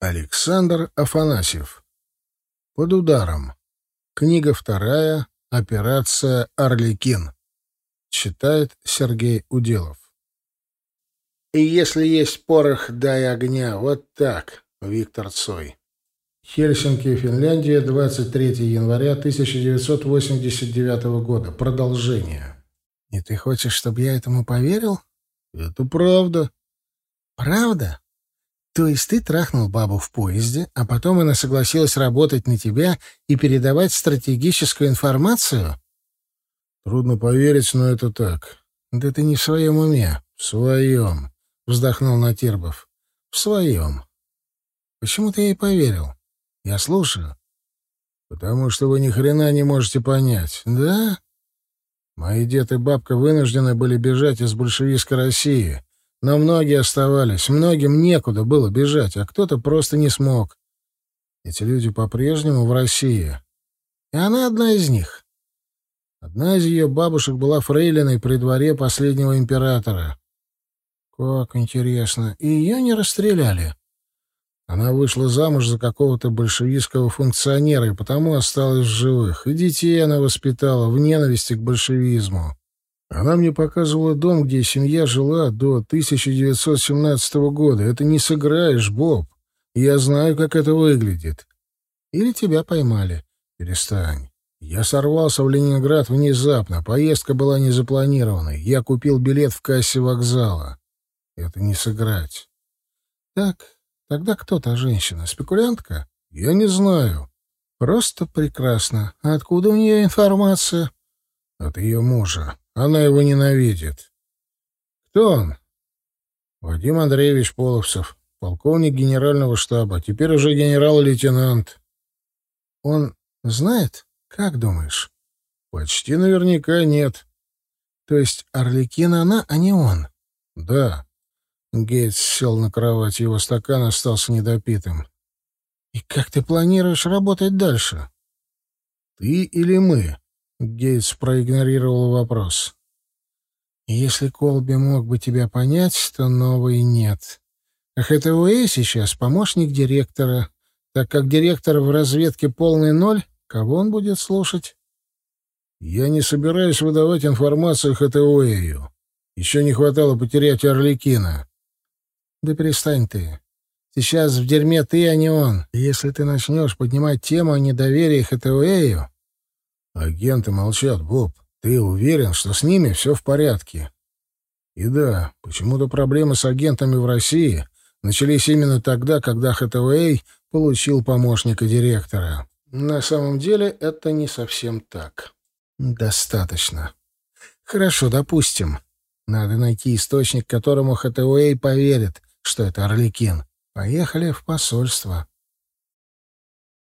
Александр Афанасьев. Под ударом. Книга вторая. Операция «Орликин». Читает Сергей Уделов. И если есть порох, дай огня. Вот так, Виктор Цой. Хельсинки, Финляндия, 23 января 1989 года. Продолжение. И ты хочешь, чтобы я этому поверил? Это правда. Правда? То есть ты трахнул бабу в поезде, а потом она согласилась работать на тебя и передавать стратегическую информацию? Трудно поверить, но это так. Да ты не в своем уме. В своем, вздохнул Натирбов. В своем. Почему ты ей поверил? Я слушаю. Потому что вы ни хрена не можете понять. Да? Мои дед и бабка вынуждены были бежать из большевистской России. Но многие оставались, многим некуда было бежать, а кто-то просто не смог. Эти люди по-прежнему в России. И она одна из них. Одна из ее бабушек была фрейлиной при дворе последнего императора. Как интересно. И ее не расстреляли. Она вышла замуж за какого-то большевистского функционера и потому осталась в живых. И детей она воспитала в ненависти к большевизму. Она мне показывала дом, где семья жила до 1917 года. Это не сыграешь, Боб. Я знаю, как это выглядит. Или тебя поймали. Перестань. Я сорвался в Ленинград внезапно. Поездка была незапланированной. Я купил билет в кассе вокзала. Это не сыграть. Так, тогда кто та женщина? Спекулянтка? Я не знаю. Просто прекрасно. Откуда у нее информация? От ее мужа. Она его ненавидит. Кто он? Вадим Андреевич Половцев, полковник генерального штаба, теперь уже генерал-лейтенант. Он знает? Как думаешь? Почти наверняка нет. То есть Орликин она, а не он? Да. Гейтс сел на кровать, его стакан остался недопитым. И как ты планируешь работать дальше? Ты или мы? Гейтс проигнорировал вопрос. «Если Колби мог бы тебя понять, то новый нет. А Хэтэуэй сейчас помощник директора. Так как директор в разведке полный ноль, кого он будет слушать?» «Я не собираюсь выдавать информацию Хэтэуэю. Еще не хватало потерять Орликина». «Да перестань ты. Сейчас в дерьме ты, а не он. Если ты начнешь поднимать тему о недоверии Хэтэуэю, Агенты молчат, Боб. Ты уверен, что с ними все в порядке? И да, почему-то проблемы с агентами в России начались именно тогда, когда Хэтэуэй получил помощника директора. На самом деле это не совсем так. Достаточно. Хорошо, допустим. Надо найти источник, которому Хэтэуэй поверит, что это Орликин. Поехали в посольство.